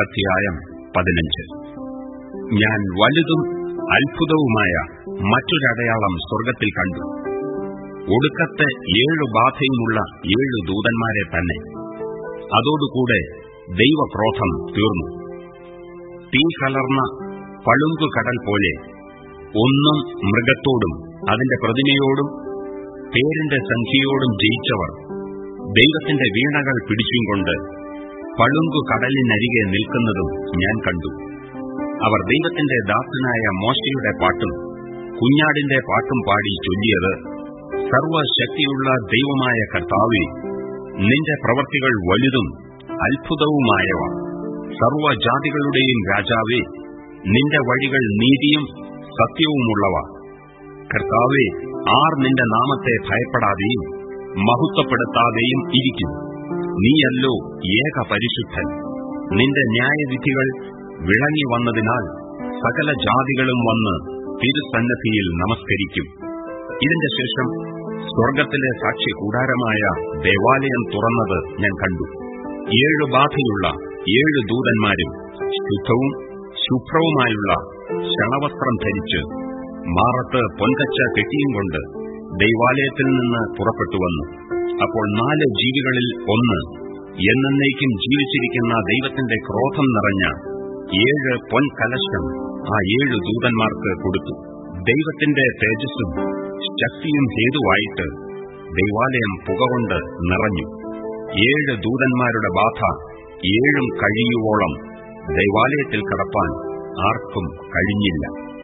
അധ്യായം പതിനഞ്ച്. ഞാൻ വലുതും അത്ഭുതവുമായ മറ്റൊരടയാളം സ്വർഗത്തിൽ കണ്ടു. ഒടുക്കത്തെ ഏഴു ബാധയുമുള്ള ഏഴു ദൂതന്മാരെ തന്നെ. അതോടുകൂടെ ദൈവക്രോധം തീർന്നു. തീ കലർന്ന പളുങ്കുകടൽ പോലെ ഒന്നും മൃഗത്തോടും അതിന്റെ പ്രതിമയോടും പേരിന്റെ സംഖ്യയോടും ജയിച്ചവർ ദൈവത്തിന്റെ വീണകൾ പിടിച്ചും കൊണ്ട് പളുങ്കു കടലിനരികെ നിൽക്കുന്നതും ഞാൻ കണ്ടു. അവർ ദൈവത്തിന്റെ ദാസനായ മോശയുടെ പാട്ടും കുഞ്ഞാടിന്റെ പാട്ടും പാടി ചൊല്ലിയത് സർവശക്തിയുള്ള ദൈവമായ കർത്താവിൽ നിന്റെ പ്രവർത്തികൾ വലുതും അത്ഭുതവുമായവ. സർവജാതികളുടെയും രാജാവേ നിന്റെ വഴികൾ നീതിയും സത്യവുമുള്ളവ. കർത്താവെ ആർ നിന്റെ നാമത്തെ ഭയപ്പെടാതെയും മഹത്വപ്പെടുത്താതെയും ഇരിക്കും. നീയല്ലോ ഏക പരിശുദ്ധൻ. നിന്റെ ന്യായവിധികൾ വിളങ്ങി വന്നതിനാൽ സകല ജാതികളും വന്ന് തിരുസന്നദ്ധിയിൽ നമസ്കരിക്കും. ഇതിന്റെ ശേഷം സ്വർഗത്തിലെ സാക്ഷി കൂടാരമായ ദേവാലയം തുറന്നത് ഞാൻ കണ്ടു. ഏഴു ബാധയുള്ള ഏഴു ദൂതന്മാരും ശുദ്ധവും ശുഭ്രവുമായുള്ള ക്ഷണവസ്ത്രം ധരിച്ച് മാറത്ത് പൊൻകച്ച കെട്ടിയും കൊണ്ട് ദൈവാലയത്തിൽ നിന്ന് പുറപ്പെട്ടുവന്നു അപ്പോൾ നാല് ജീവികളിൽ ഒന്ന് എന്നേക്കും ജീവിച്ചിരിക്കുന്ന ദൈവത്തിന്റെ ക്രോധം നിറഞ്ഞ ഏഴ് പൊൻകലശം ആ ഏഴ് ദൂതന്മാർക്ക് കൊടുത്തു. ദൈവത്തിന്റെ തേജസ്സും ശക്തിയും ഹേതുവായിട്ട് ദൈവാലയം പുകകൊണ്ട് നിറഞ്ഞു. ഏഴ് ദൂതന്മാരുടെ ബാധ ഏഴും കഴിയുവോളം ദൈവാലയത്തിൽ കടപ്പാൻ ആർക്കും കഴിഞ്ഞില്ല.